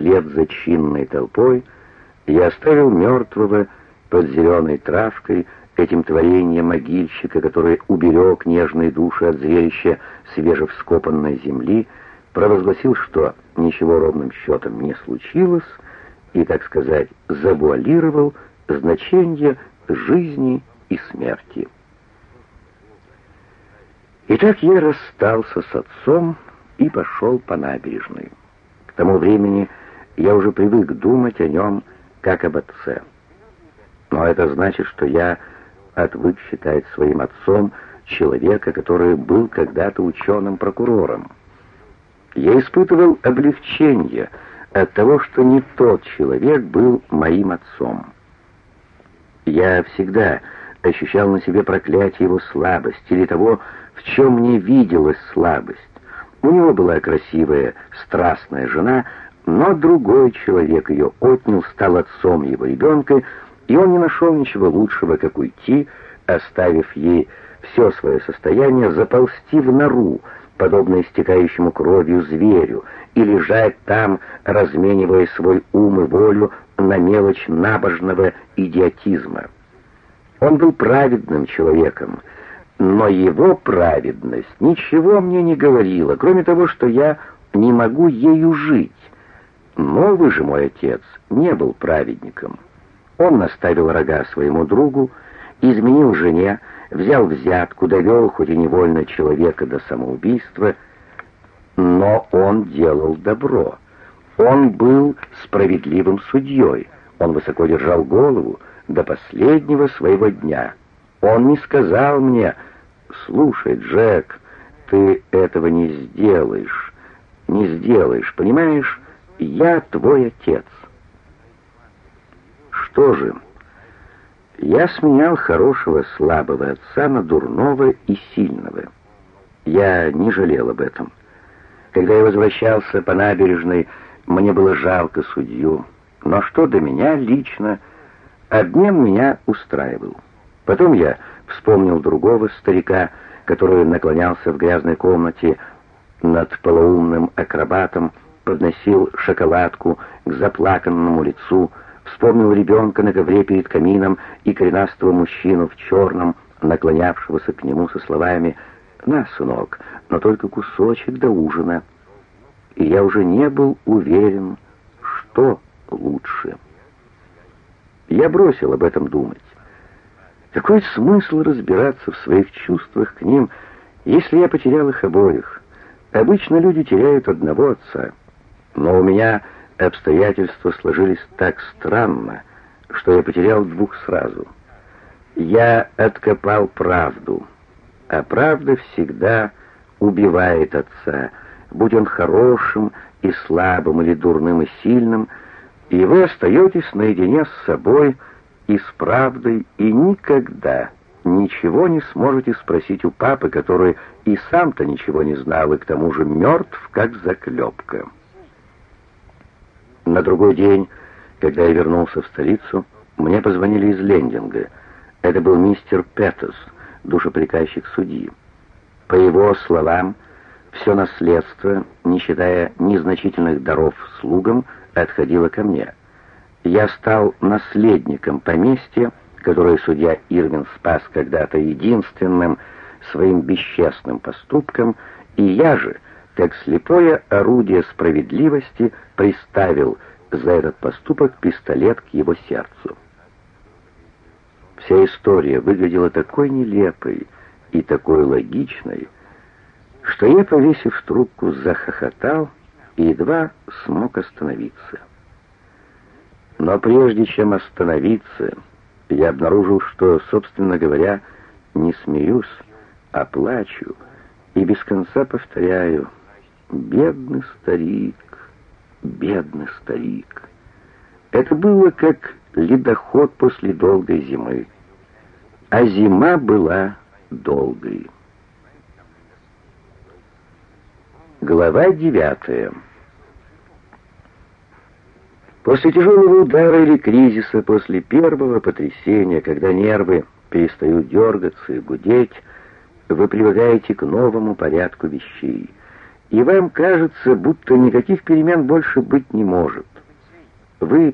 вслед за чинной толпой, я оставил мертвого под зеленой травкой, этим творением могильщика, который уберег нежные души от зрелища свежевскопанной земли, провозгласил, что ничего ровным счетом не случилось, и, так сказать, завуалировал значение жизни и смерти. Итак, я расстался с отцом и пошел по набережной. К тому времени я уже привык думать о нем как об отце. Но это значит, что я отвык считать своим отцом человека, который был когда-то ученым-прокурором. Я испытывал облегчение от того, что не тот человек был моим отцом. Я всегда ощущал на себе проклятие его слабости или того, в чем мне виделась слабость. У него была красивая, страстная жена, но другой человек ее отнял, стал отцом его ребенка, и он не нашел ничего лучшего, как уйти, оставив ей все свое состояние, заползти в нору, подобно истекающему кровью зверю, и лежать там, разменивая свой ум и волю на мелочь набожного идиотизма. Он был праведным человеком, но его праведность ничего мне не говорила, кроме того, что я не могу ею жить. Новый же мой отец не был праведником. Он наставил рога своему другу, изменил жене, взял взятку, довел хоть и невольно человека до самоубийства, но он делал добро. Он был справедливым судьей, он высоко держал голову до последнего своего дня. Он не сказал мне «Слушай, Джек, ты этого не сделаешь, не сделаешь, понимаешь? Я твой отец». Что же, я сменял хорошего слабого отца на дурного и сильного. Я не жалел об этом. Когда я возвращался по набережной, мне было жалко судью. Но что до меня лично, обмен меня устраивал. Потом я вспомнил другого старика, который наклонялся в грязной комнате над полоумным акробатом, подносил шоколадку к заплаканному лицу, вспомнил ребенка на ковре перед камином и коренастого мужчину в черном, наклонявшегося к нему со словами «На, сынок, но только кусочек до ужина». И я уже не был уверен, что лучше. Я бросил об этом думать. Какой смысл разбираться в своих чувствах к ним, если я потерял их обоих? Обычно люди теряют одного отца, но у меня обстоятельства сложились так странно, что я потерял двух сразу. Я откопал правду, а правда всегда убивает отца, будь он хорошим и слабым или дурным и сильным, и вы остаетесь наедине с собой, и с правдой, и никогда ничего не сможете спросить у папы, который и сам-то ничего не знал, и к тому же мертв, как заклепка. На другой день, когда я вернулся в столицу, мне позвонили из Лендинга. Это был мистер Петтес, душеприказчик судьи. По его словам, все наследство, не считая незначительных даров слугам, отходило ко мне — я стал наследником поместья, которое судья Ирвин спас когда-то единственным своим бесчестным поступком, и я же, как слепое орудие справедливости, приставил за этот поступок пистолет к его сердцу. Вся история выглядела такой нелепой и такой логичной, что я, повесив трубку, захохотал и едва смог остановиться. Но прежде чем остановиться, я обнаружил, что, собственно говоря, не смеюсь, а плачу, и без конца повторяю «Бедный старик, бедный старик». Это было как ледоход после долгой зимы, а зима была долгой. Глава девятая После тяжелого удара или кризиса, после первого потрясения, когда нервы перестают дергаться и гудеть, вы привыкаете к новому порядку вещей. И вам кажется, будто никаких перемен больше быть не может. Вы